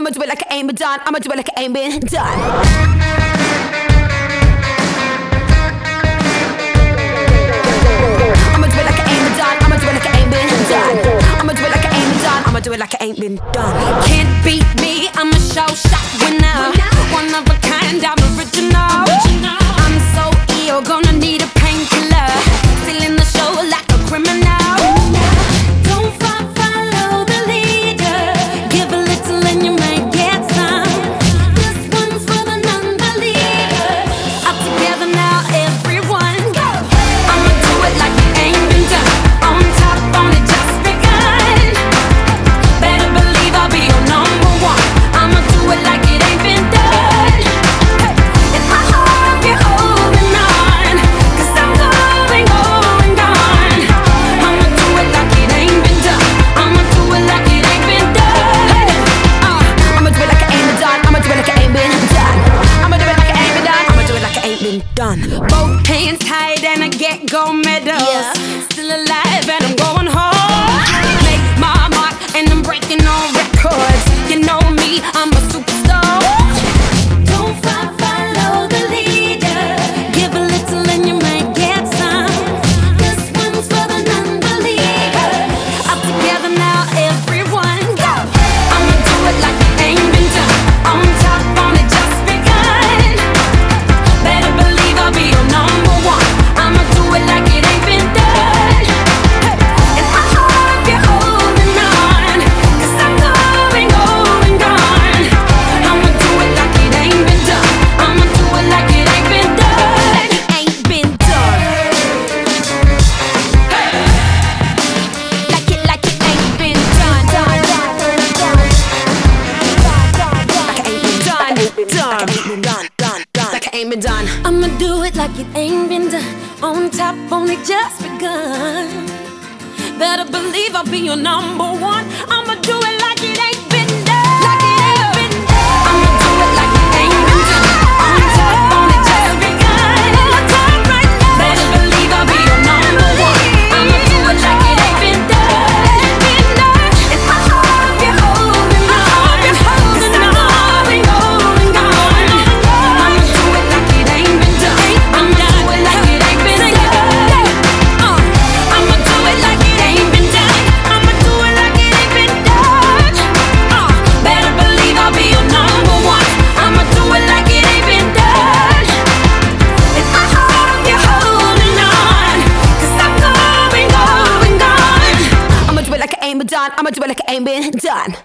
I'ma do it like I ain't been done. I'ma do it like I ain't been done. do it like it ain't been done. Can't beat me, I'm a show shot winner. One of a kind. done. Both hands tied and I get gold medals. Yeah. Still alive and I'm going home. Make my mark and I'm breaking all records. You know me, I'm a done. I'ma do it like it ain't been done. On top, only just begun. Better believe I'll be your number one. I'm ain't been done, I'ma do it like it ain't been done.